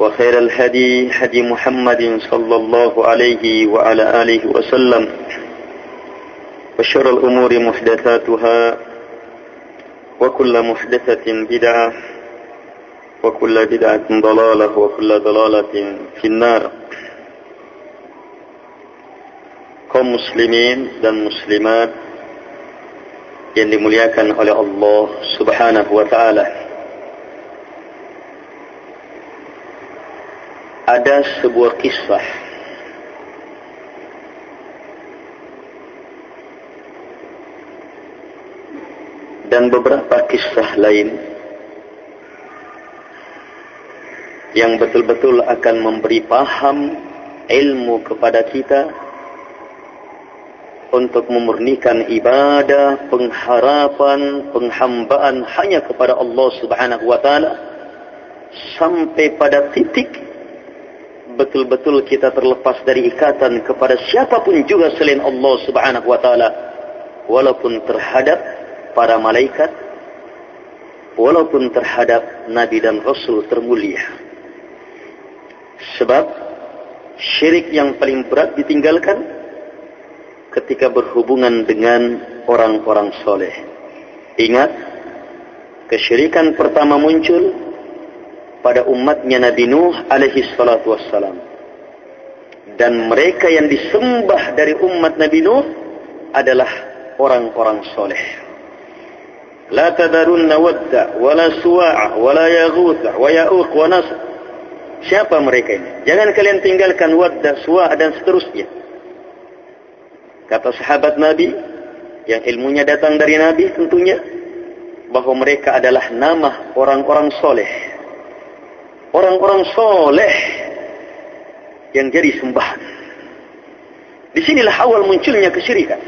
وخير الهدي هدي محمد صلى الله عليه وعلى آله وسلم وشر الأمور محدثاتها وكل محدثة بدعة وكل بدعة ضلالة وكل ضلالة في النار kaum muslimin dan muslimat yang dimuliakan oleh Allah Subhanahu wa taala. Ada sebuah kisah. Dan beberapa kisah lain yang betul-betul akan memberi paham ilmu kepada kita untuk memurnikan ibadah, pengharapan, penghambaan hanya kepada Allah Subhanahu wa taala sampai pada titik betul-betul kita terlepas dari ikatan kepada siapapun juga selain Allah Subhanahu wa taala walaupun terhadap para malaikat walaupun terhadap nabi dan rasul termulia sebab syirik yang paling berat ditinggalkan ketika berhubungan dengan orang-orang soleh. Ingat, kesyirikan pertama muncul pada umatnya Nabi Nuh alaihi salatu wassalam. Dan mereka yang disembah dari umat Nabi Nuh adalah orang-orang soleh. La tadarunna wadda, wala suwa'a, wala yaghutha, wa ya'uq, wa nasr. Siapa mereka ini? Jangan kalian tinggalkan wadda, suwa'a dan seterusnya kata sahabat Nabi yang ilmunya datang dari Nabi tentunya bahawa mereka adalah nama orang-orang soleh orang-orang soleh yang jadi sembahan di sinilah awal munculnya kesyirikan.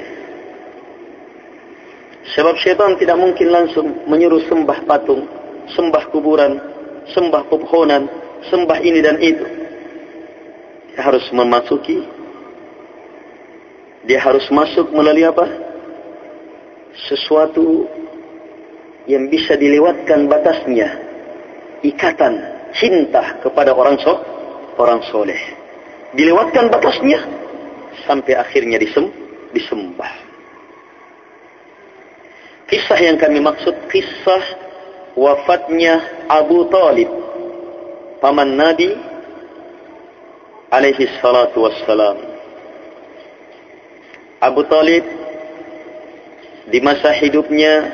Sebab syaitan tidak mungkin langsung menyuruh sembah patung sembah kuburan sembah pepohonan sembah ini dan itu. Harus memasuki. Dia harus masuk melalui apa? Sesuatu yang bisa dilewatkan batasnya. Ikatan cinta kepada orang so, orang soleh. Dilewatkan batasnya sampai akhirnya disem, disembah. Kisah yang kami maksud kisah wafatnya Abu Talib paman Nabi alaihi salatu wassalam. Abu Talib di masa hidupnya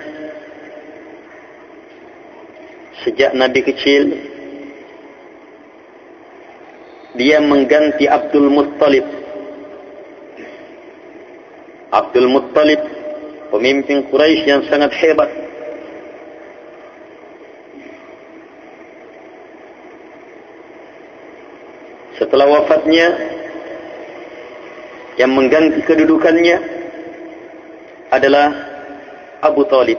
sejak Nabi kecil dia mengganti Abdul Muttalib. Abdul Muttalib pemimpin Quraisy yang sangat hebat. Setelah wafatnya yang mengganti kedudukannya adalah Abu Talib.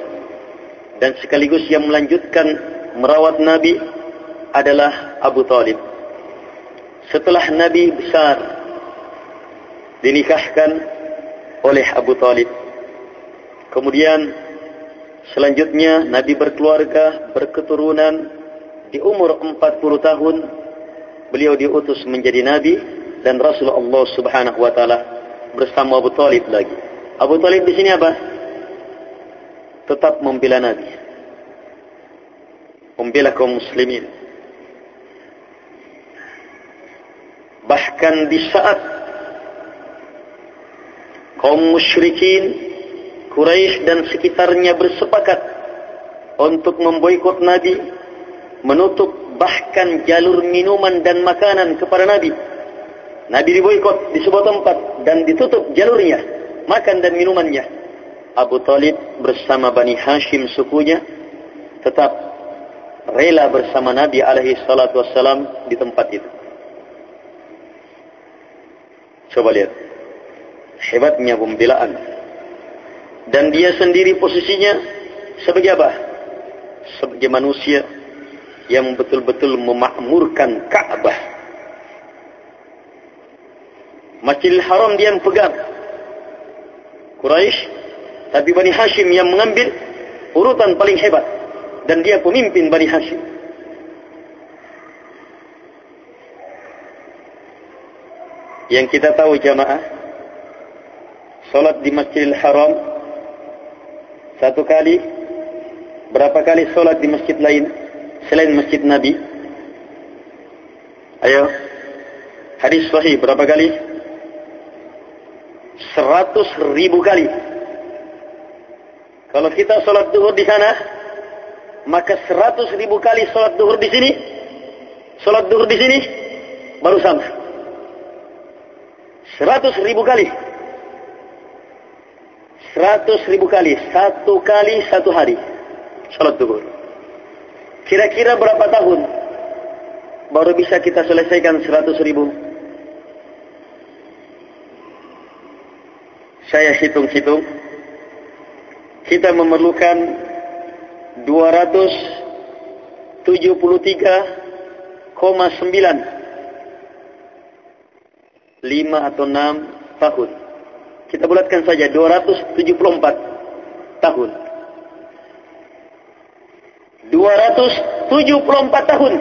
Dan sekaligus yang melanjutkan merawat Nabi adalah Abu Talib setelah Nabi besar dinikahkan oleh Abu Talib kemudian selanjutnya Nabi berkeluarga berketurunan di umur 40 tahun beliau diutus menjadi Nabi dan Rasulullah Subhanahu wa taala bersama Abu Talib lagi. Abu Talib di sini apa? Tetap membela Nabi. membela kaum muslimin. Bahkan di saat kaum musyrikin Quraisy dan sekitarnya bersepakat untuk memboikot Nabi, menutup bahkan jalur minuman dan makanan kepada Nabi. Nabi diboikot di sebuah tempat dan ditutup jalurnya, makan dan minumannya. Abu Talib bersama Bani Hashim sukunya tetap rela bersama Nabi alaihi salatu wassalam di tempat itu. Coba lihat. Hebatnya pembelaan dan dia sendiri posisinya sebagai apa? Sebagai manusia yang betul-betul memakmurkan Ka'bah. Masjidil Haram dia yang pegang. Quraisy, tapi Bani Hashim yang mengambil urutan paling hebat dan dia pemimpin Bani Hashim. Yang kita tahu jamaah, salat di Masjidil Haram satu kali berapa kali solat di masjid lain selain masjid Nabi? Ayo hadis sahih berapa kali? Seratus ribu kali. Kalau kita solat duhur di sana maka seratus ribu kali solat duhur di sini solat duhur di sini baru sama seratus ribu kali. Seratus ribu kali. Satu kali satu hari. Sholat duhur kira-kira berapa tahun baru bisa kita selesaikan seratus ribu? Saya hitung-hitung. Kita memerlukan 273,9 lima atau enam tahun. Kita bulatkan saja 274 tahun. 274 tahun.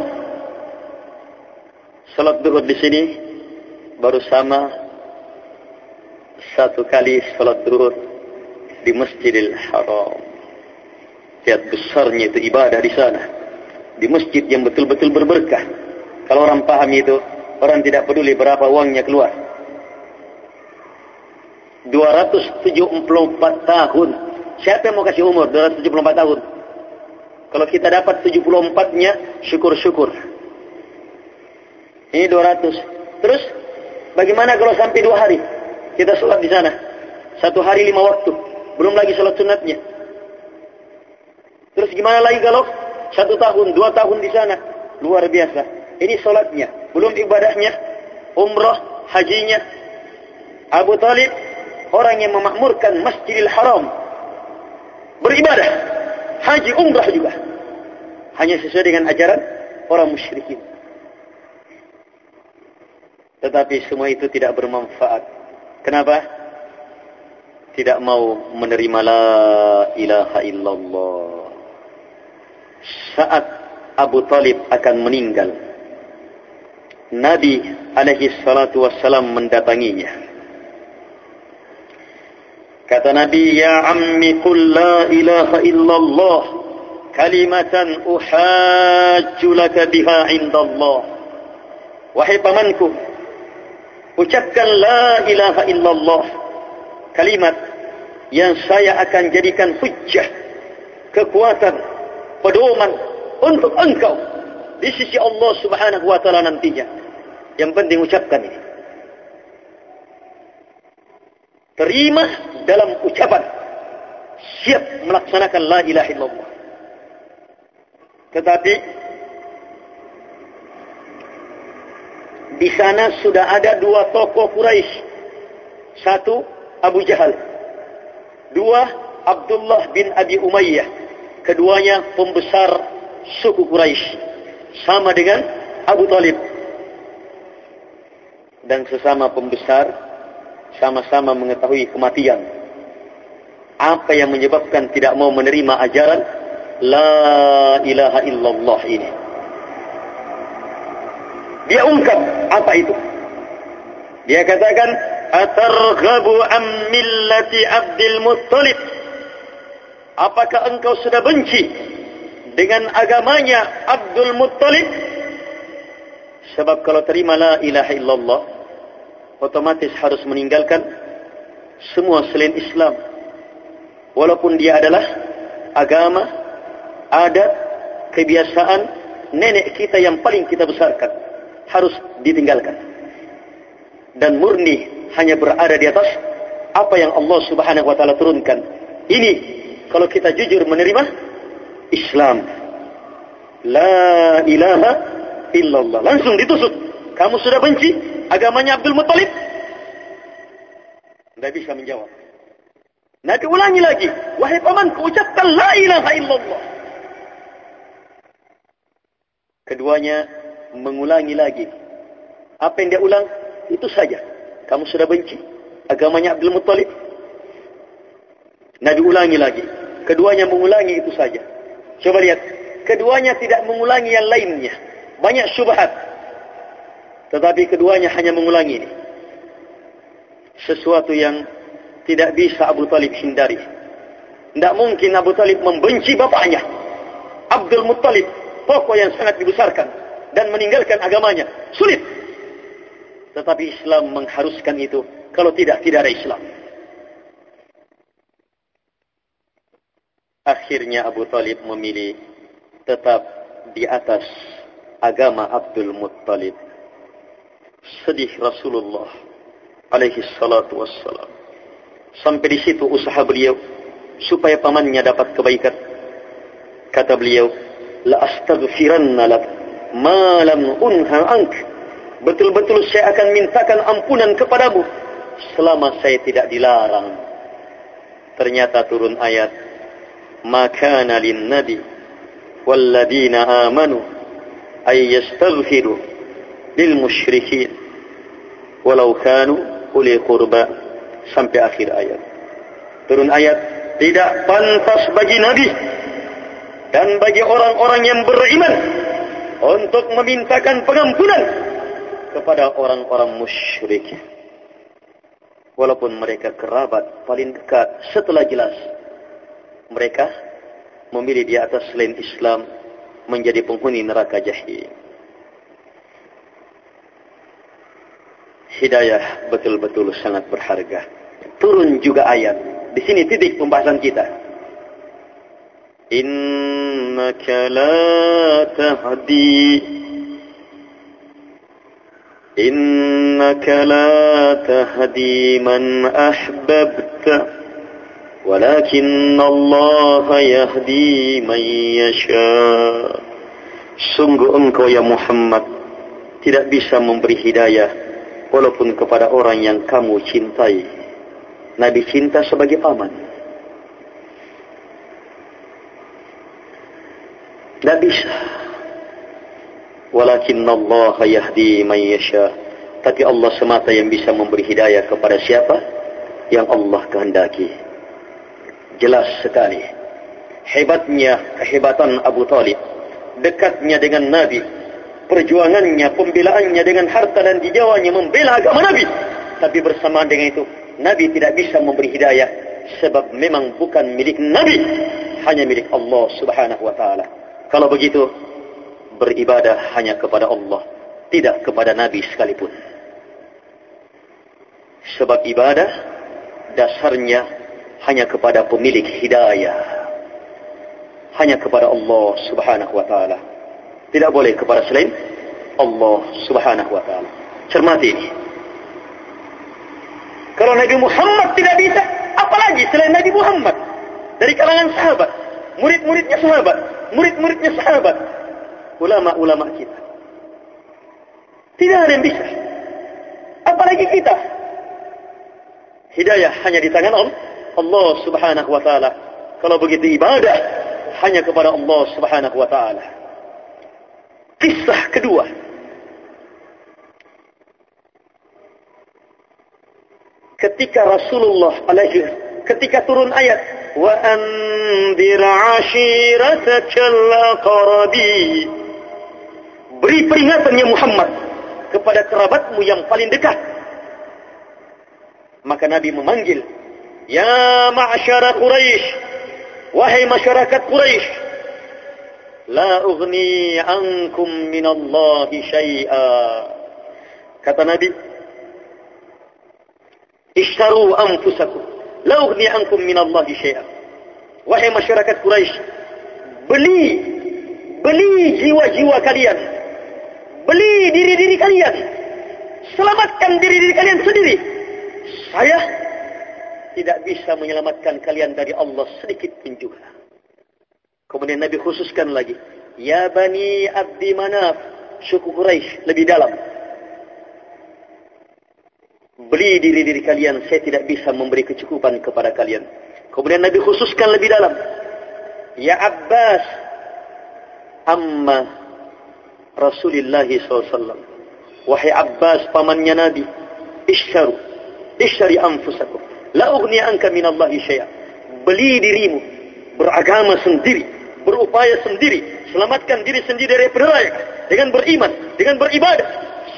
Salat duhur di sini baru sama satu kali salat duhur di Masjidil Haram. Lihat besarnya itu ibadah di sana. Di masjid yang betul-betul berberkah. Kalau orang paham itu, orang tidak peduli berapa uangnya keluar. 274 tahun. Siapa yang mau kasih umur 274 tahun? Kalau kita dapat 74-nya, syukur-syukur. Ini 200. Terus, bagaimana kalau sampai dua hari? Kita sholat di sana. Satu hari lima waktu. Belum lagi sholat sunatnya. Terus gimana lagi kalau satu tahun, dua tahun di sana? Luar biasa. Ini sholatnya. Belum ibadahnya. Umrah, hajinya. Abu Talib orang yang memakmurkan Masjidil Haram. Beribadah haji umrah juga. Hanya sesuai dengan ajaran orang musyrikin. Tetapi semua itu tidak bermanfaat. Kenapa? Tidak mau menerima la ilaha illallah. Saat Abu Talib akan meninggal Nabi alaihi salatu wassalam mendatanginya Kata Nabi, Ya ammi qul la ilaha illallah kalimatan uhajju laka biha indallah. Wahai pamanku, ucapkan la ilaha illallah kalimat yang saya akan jadikan hujjah kekuatan pedoman untuk engkau di sisi Allah Subhanahu wa taala nantinya. Yang penting ucapkan ini. terima dalam ucapan. Siap melaksanakan la ilaha illallah. Tetapi di sana sudah ada dua tokoh Quraisy. Satu Abu Jahal. Dua Abdullah bin Abi Umayyah. Keduanya pembesar suku Quraisy sama dengan Abu Talib dan sesama pembesar sama-sama mengetahui kematian. Apa yang menyebabkan tidak mau menerima ajaran La ilaha illallah ini. Dia ungkap apa itu. Dia katakan, Atarghabu am millati Abdul Muttalib. Apakah engkau sudah benci dengan agamanya Abdul Muttalib. Sebab kalau terima la ilaha illallah otomatis harus meninggalkan semua selain Islam. Walaupun dia adalah agama adat kebiasaan nenek kita yang paling kita besarkan harus ditinggalkan. Dan murni hanya berada di atas apa yang Allah Subhanahu wa taala turunkan. Ini kalau kita jujur menerima Islam. La ilaha illallah. Langsung ditusuk. Kamu sudah benci agamanya Abdul Muttalib? Tidak bisa menjawab. Nabi ulangi lagi. Wahai pamanku ucapkan la ilaha illallah. Keduanya mengulangi lagi. Apa yang dia ulang? Itu saja. Kamu sudah benci agamanya Abdul Muttalib? Nabi ulangi lagi. Keduanya mengulangi itu saja coba lihat. Keduanya tidak mengulangi yang lainnya. Banyak syubhat. Tetapi keduanya hanya mengulangi. Ini sesuatu yang tidak bisa Abu Talib hindari. Tidak mungkin Abu Talib membenci bapaknya. Abdul Muttalib tokoh yang sangat dibesarkan dan meninggalkan agamanya. Sulit. Tetapi Islam mengharuskan itu. Kalau tidak tidak ada Islam akhirnya Abu Talib memilih tetap di atas agama Abdul Muttalib. Sedih Rasulullah alaihi salatu wassalam. Sampai di situ usaha beliau supaya pamannya dapat kebaikan. Kata beliau, la astaghfiranna lak ma lam unha ank. Betul-betul saya akan mintakan ampunan kepadamu selama saya tidak dilarang. Ternyata turun ayat, "Maka nalin nabi wal ladina amanu أي يستغفروا للمشركين ولو كانوا أولي قربى sampai akhir ayat. Turun ayat, tidak pantas bagi Nabi dan bagi orang-orang yang beriman untuk memintakan pengampunan kepada orang-orang musyrik. Walaupun mereka kerabat paling dekat setelah jelas mereka memilih di atas selain Islam menjadi penghuni neraka jahim. Hidayah betul-betul sangat berharga. Turun juga ayat. Di sini titik pembahasan kita. Innaka la tahdi Innaka la tahdi man ahbabta ولكن الله يهدي من يشاء Sungguh engkau ya Muhammad Tidak bisa memberi hidayah Walaupun kepada orang yang kamu cintai. Nabi cinta sebagai paman. Tidak bisa. Walakin Allah yahdi man yasha. Tapi Allah semata yang bisa memberi hidayah kepada siapa? Yang Allah kehendaki jelas sekali. Hebatnya kehebatan Abu Talib dekatnya dengan Nabi perjuangannya pembelaannya dengan harta dan dijawanya membela agama Nabi. Tapi bersamaan dengan itu Nabi tidak bisa memberi hidayah sebab memang bukan milik Nabi hanya milik Allah subhanahu wa ta'ala. Kalau begitu beribadah hanya kepada Allah tidak kepada Nabi sekalipun. Sebab ibadah dasarnya hanya kepada pemilik hidayah. Hanya kepada Allah subhanahu wa ta'ala. Tidak boleh kepada selain Allah subhanahu wa ta'ala. Cermati ini. Kalau Nabi Muhammad tidak bisa apalagi selain Nabi Muhammad? Dari kalangan sahabat murid-muridnya sahabat murid-muridnya sahabat. Ulama-ulama kita. Tidak ada yang bisa. Apalagi kita. Hidayah hanya di tangan Allah Allah subhanahu wa ta'ala. Kalau begitu ibadah hanya kepada Allah subhanahu wa ta'ala. Kisah kedua. Ketika Rasulullah alaihi ketika turun ayat wa anzir ashiratakal aqrabi beri peringatan ya Muhammad kepada kerabatmu yang paling dekat maka Nabi memanggil يا معشر قريش وهي مشركة قريش. لا أغني عنكم من الله شيئا. kata Nabi اشتروا أنفسكم. لا أغني عنكم من الله شيئا. وهي مشركة قريش. بلي beli jiwa-jiwa kalian beli diri-diri kalian selamatkan ديري ديري kalian sendiri صحيح؟ Tidak bisa menyelamatkan kalian dari Allah sedikit pun juga. Kemudian Nabi khususkan lagi. Ya Bani Abdi Manaf. Suku Quraisy lebih dalam. Beli diri-diri kalian. Saya tidak bisa memberi kecukupan kepada kalian. Kemudian Nabi khususkan lebih dalam. Ya Abbas. Amma Rasulullah SAW. Wahai Abbas pamannya Nabi. Ishtaru. Ishtari anfusakum. La ugni anka minallahi syai'a. Beli dirimu. Beragama sendiri. Berupaya sendiri. Selamatkan diri sendiri dari peraya. Dengan beriman. Dengan beribadah.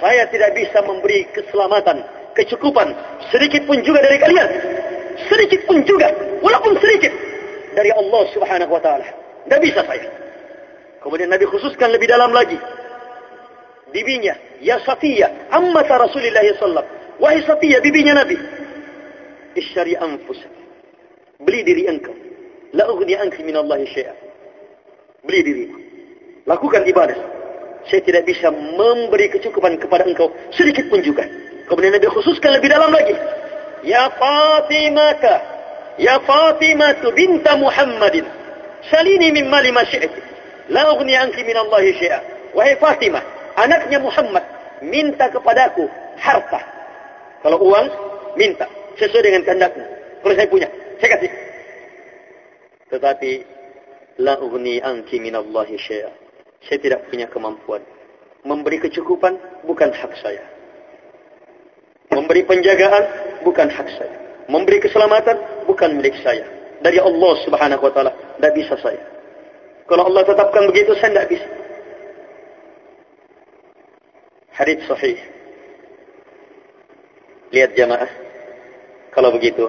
Saya tidak bisa memberi keselamatan. Kecukupan. Sedikit pun juga dari kalian sedikit pun juga walaupun sedikit dari Allah Subhanahu wa taala. Tidak bisa saya. Kemudian Nabi khususkan lebih dalam lagi. Bibinya, ya Safiyah, amma sallallahu Wahai Safiyah, bibinya Nabi. Isyari anfus. Beli diri engkau. La ughni anki min Allah syai'a. Beli diri. Lakukan ibadah. Saya tidak bisa memberi kecukupan kepada engkau sedikit pun juga. Kemudian Nabi khususkan lebih dalam lagi. Ya Fatimah Ya Fatimah binta Muhammadin Salini min mali ma syi'ti La ugni anki min Allah syi'a Wahai Fatimah Anaknya Muhammad Minta kepadaku harta Kalau uang Minta Sesuai dengan kehendakmu Kalau saya punya Saya kasih Tetapi La ugni anki min Allah syi'a Saya tidak punya kemampuan Memberi kecukupan Bukan hak saya Memberi penjagaan bukan hak saya. Memberi keselamatan bukan milik saya. Dari Allah Subhanahu wa taala, tidak bisa saya. Kalau Allah tetapkan begitu saya tidak bisa. Hadis sahih. Lihat jamaah. Kalau begitu,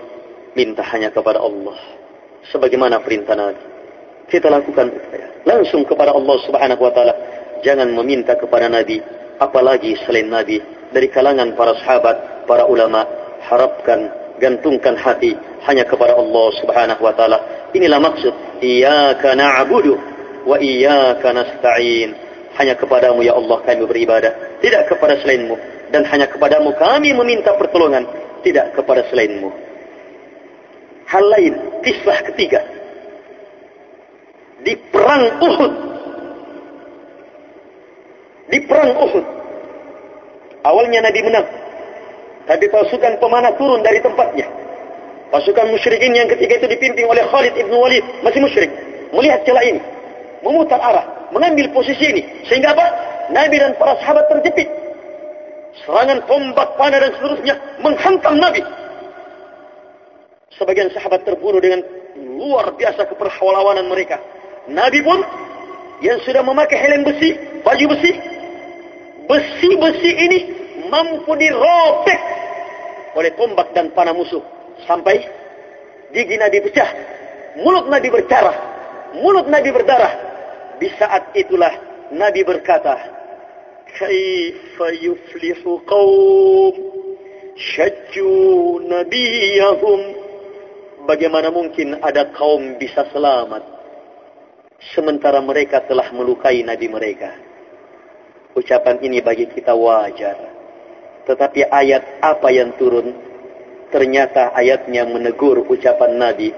minta hanya kepada Allah. Sebagaimana perintah Nabi. Kita lakukan. Langsung kepada Allah Subhanahu wa taala. Jangan meminta kepada Nabi apalagi selain Nabi dari kalangan para sahabat, para ulama harapkan gantungkan hati hanya kepada Allah Subhanahu wa taala. Inilah maksud iyyaka na'budu wa iyyaka nasta'in. Hanya kepadamu ya Allah kami beribadah, tidak kepada selainmu dan hanya kepadamu kami meminta pertolongan, tidak kepada selainmu. Hal lain, kisah ketiga. Di perang Uhud. Di perang Uhud. Awalnya Nabi menang. Tapi pasukan pemanah turun dari tempatnya. Pasukan musyrikin yang ketiga itu dipimpin oleh Khalid ibn Walid. Masih musyrik. Melihat celah ini. Memutar arah. Mengambil posisi ini. Sehingga apa? Nabi dan para sahabat terjepit. Serangan tombak panah dan seterusnya menghantam Nabi. Sebagian sahabat terbunuh dengan luar biasa keperlawanan mereka. Nabi pun yang sudah memakai helm besi, baju besi, besi-besi ini mampu dirobek oleh tombak dan panah musuh sampai gigi Nabi pecah, mulut Nabi berdarah, mulut Nabi berdarah. Di saat itulah Nabi berkata, "Kaifa yuflihu qaum syajju nabiyahum?" Bagaimana mungkin ada kaum bisa selamat sementara mereka telah melukai nabi mereka? Ucapan ini bagi kita wajar. Tetapi ayat apa yang turun? Ternyata ayatnya menegur ucapan Nabi.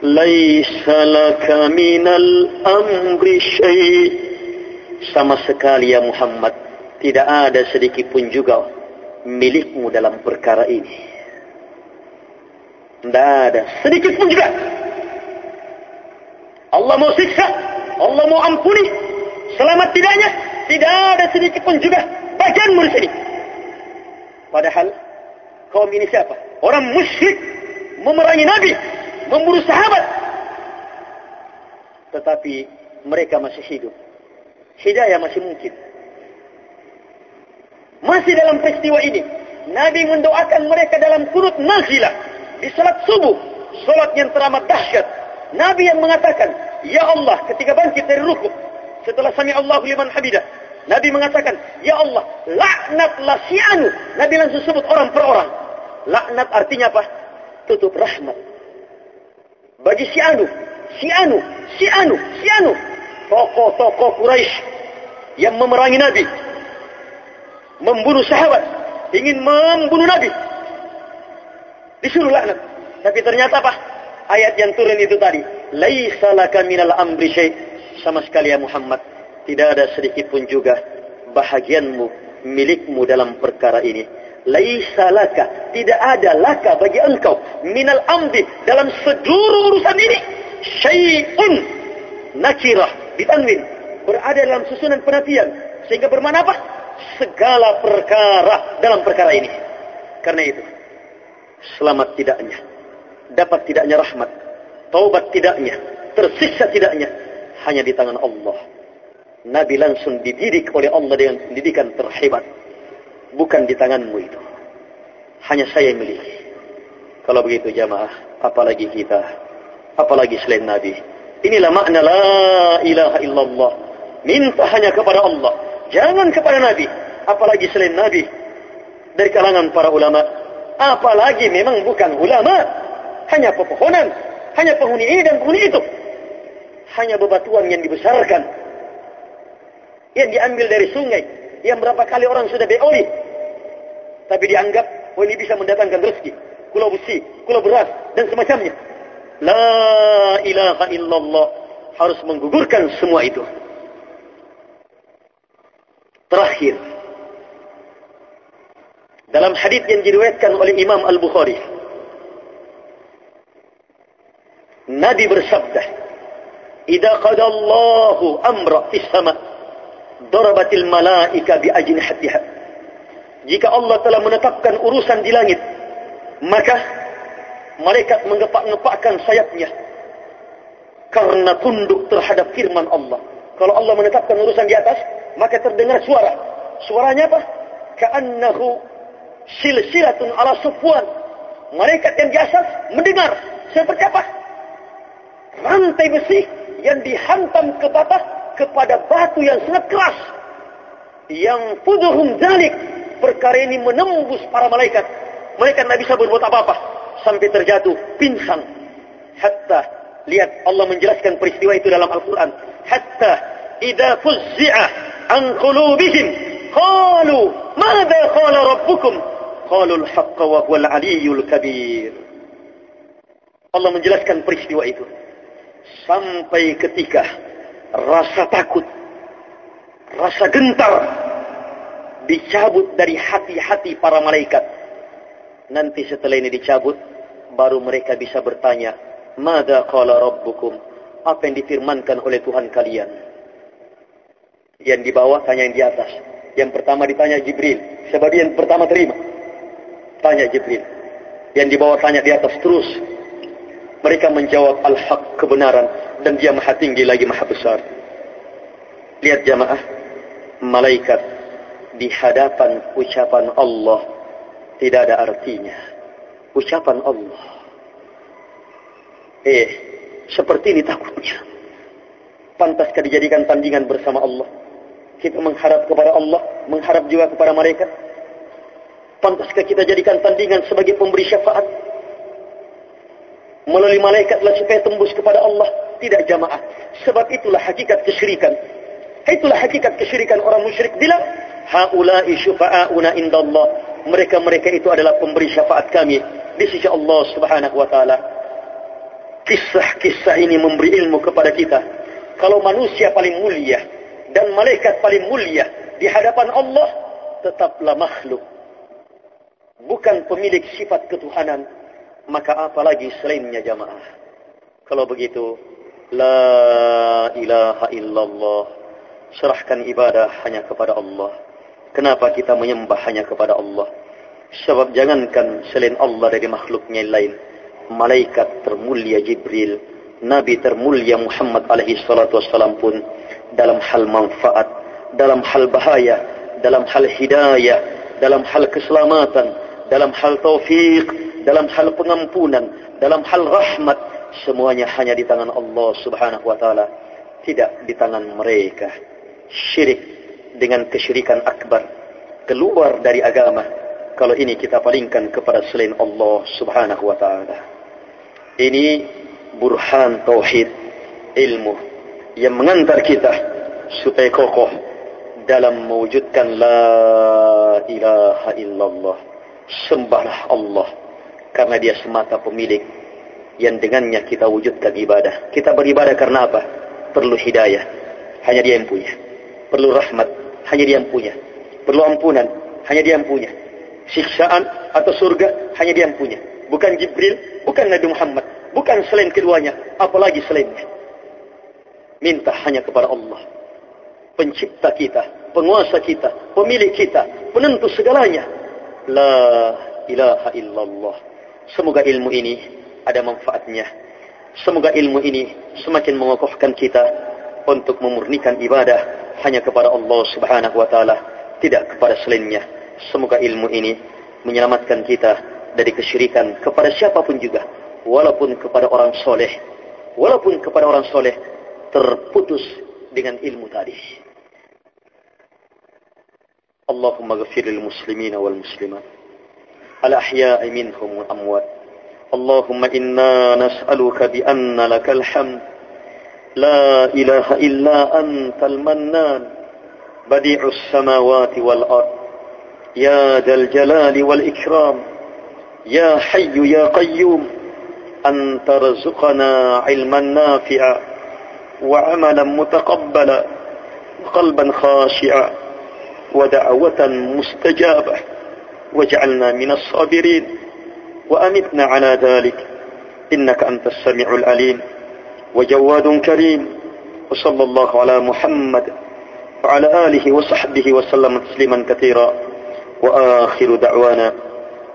Laisa laka minal amri syai' Sama sekali ya Muhammad. Tidak ada sedikit pun juga milikmu dalam perkara ini. Tidak ada sedikit pun juga. Allah mau siksa. Allah mau ampuni. Selamat tidaknya. Tidak ada sedikit pun juga bagianmu di sini. Padahal kaum ini siapa? Orang musyrik memerangi Nabi, membunuh sahabat. Tetapi mereka masih hidup. Hidayah masih mungkin. Masih dalam peristiwa ini, Nabi mendoakan mereka dalam kurut nazilah di salat subuh, salat yang teramat dahsyat. Nabi yang mengatakan, Ya Allah, ketika bangkit dari rukuk, setelah sami Allahu liman hamidah. Nabi mengatakan, Ya Allah, laknatlah si anu. Nabi langsung sebut orang per orang. Laknat artinya apa? Tutup rahmat. Bagi si anu, si anu, si anu, si anu. Tokoh-tokoh Quraisy yang memerangi Nabi. Membunuh sahabat. Ingin membunuh Nabi. Disuruh laknat. Tapi ternyata apa? Ayat yang turun itu tadi. Laisa laka minal amri syait. Sama sekali ya Muhammad. Tidak ada sedikit pun juga bahagianmu, milikmu dalam perkara ini. Laisa laka. Tidak ada laka bagi engkau. Minal amri. Dalam seluruh urusan ini. Syai'un. Nakirah. Ditanwin. Berada dalam susunan penafian. Sehingga bermana apa? Segala perkara dalam perkara ini. Karena itu. Selamat tidaknya dapat tidaknya rahmat, taubat tidaknya, tersisa tidaknya, hanya di tangan Allah. Nabi langsung dididik oleh Allah dengan pendidikan terhebat. Bukan di tanganmu itu. Hanya saya yang miliki. Kalau begitu jamaah, apalagi kita, apalagi selain Nabi. Inilah makna la ilaha illallah. Minta hanya kepada Allah. Jangan kepada Nabi. Apalagi selain Nabi. Dari kalangan para ulama. Apalagi memang bukan ulama hanya pepohonan, hanya penghuni ini dan penghuni itu. Hanya bebatuan yang dibesarkan, yang diambil dari sungai, yang berapa kali orang sudah beoli, tapi dianggap oh ini bisa mendatangkan rezeki, kulau besi, kulau beras dan semacamnya. La ilaha illallah harus menggugurkan semua itu. Terakhir, dalam hadis yang diriwayatkan oleh Imam Al-Bukhari, Nabi bersabda, "Idza qada Allahu amra fis sama, darabatil malaika bi ajnihatiha." Jika Allah telah menetapkan urusan di langit, maka malaikat mengepak-ngepakkan sayapnya karena tunduk terhadap firman Allah. Kalau Allah menetapkan urusan di atas, maka terdengar suara. Suaranya apa? Ka'annahu silsilatun ala sufwan. Malaikat yang di atas mendengar. Seperti apa? rantai besi yang dihantam ke batas kepada batu yang sangat keras. Yang fuduhum dalik. Perkara ini menembus para malaikat. Malaikat tidak bisa berbuat apa-apa. Sampai terjatuh, pingsan. Hatta, lihat Allah menjelaskan peristiwa itu dalam Al-Quran. Idha fuzzi'a an qulubihim. Qalu, mada qala rabbukum? Qalu al-haqqa wa huwa al-aliyul kabir. Allah menjelaskan peristiwa itu sampai ketika rasa takut, rasa gentar dicabut dari hati-hati para malaikat. Nanti setelah ini dicabut, baru mereka bisa bertanya, Mada qala rabbukum? Apa yang difirmankan oleh Tuhan kalian? Yang di bawah tanya yang di atas. Yang pertama ditanya Jibril. Sebab yang pertama terima. Tanya Jibril. Yang di bawah tanya di atas terus. Mereka menjawab al-haq kebenaran dan dia maha tinggi lagi maha besar. Lihat jamaah, malaikat di hadapan ucapan Allah tidak ada artinya. Ucapan Allah. Eh, seperti ini takutnya. Pantaskah dijadikan tandingan bersama Allah? Kita mengharap kepada Allah, mengharap juga kepada mereka. Pantaskah kita jadikan tandingan sebagai pemberi syafaat? melalui malaikatlah supaya tembus kepada Allah tidak jamaah sebab itulah hakikat kesyirikan itulah hakikat kesyirikan orang musyrik bilang haula'i syufa'auna indallah mereka-mereka itu adalah pemberi syafaat kami di sisi Allah Subhanahu wa taala kisah-kisah ini memberi ilmu kepada kita. Kalau manusia paling mulia dan malaikat paling mulia di hadapan Allah tetaplah makhluk. Bukan pemilik sifat ketuhanan maka apa lagi selainnya jamaah? Kalau begitu la ilaha illallah. Serahkan ibadah hanya kepada Allah. Kenapa kita menyembah hanya kepada Allah? Sebab jangankan selain Allah dari makhluknya lain malaikat termulia Jibril Nabi termulia Muhammad alaihi salatu wassalam pun dalam hal manfaat dalam hal bahaya dalam hal hidayah dalam hal keselamatan dalam hal taufik dalam hal pengampunan, dalam hal rahmat, semuanya hanya di tangan Allah Subhanahu wa taala. tidak di tangan mereka. Syirik dengan kesyirikan akbar keluar dari agama kalau ini kita palingkan kepada selain Allah Subhanahu wa taala. Ini burhan tauhid ilmu yang mengantar kita supaya kokoh dalam mewujudkan la ilaha illallah. Sembahlah Allah karena dia semata pemilik yang dengannya kita wujudkan ibadah. Kita beribadah karena apa? Perlu hidayah. Hanya dia yang punya. Perlu rahmat. Hanya dia yang punya. Perlu ampunan. Hanya dia yang punya. Siksaan atau surga. Hanya dia yang punya. Bukan Jibril. Bukan Nabi Muhammad. Bukan selain keduanya. Apalagi selainnya. Minta hanya kepada Allah. Pencipta kita. Penguasa kita. Pemilik kita. Penentu segalanya. La ilaha illallah. Semoga ilmu ini ada manfaatnya. Semoga ilmu ini semakin mengokohkan kita untuk memurnikan ibadah hanya kepada Allah Subhanahu wa taala, tidak kepada selainnya. Semoga ilmu ini menyelamatkan kita dari kesyirikan kepada siapapun juga walaupun kepada orang soleh walaupun kepada orang soleh terputus dengan ilmu tadi. Allahumma gafiril muslimina wal muslimat al ahya'i minhum wal amwat. Allahumma inna nas'aluka bi anna lakal hamd. Illa إله mannan badi'us samawati wal ard. Ya dal jalali wal ikram. يا حي يا قيوم أن ترزقنا علما نافعا وعملا متقبلا وقلبا خاشعا ودعوة مستجابة. واجعلنا من الصابرين. وأمتنا على ذلك. إنك أنت السميع العليم. وجواد كريم. وصلى الله على محمد وعلى آله وصحبه وسلم تسليما كثيرا. وآخر دعوانا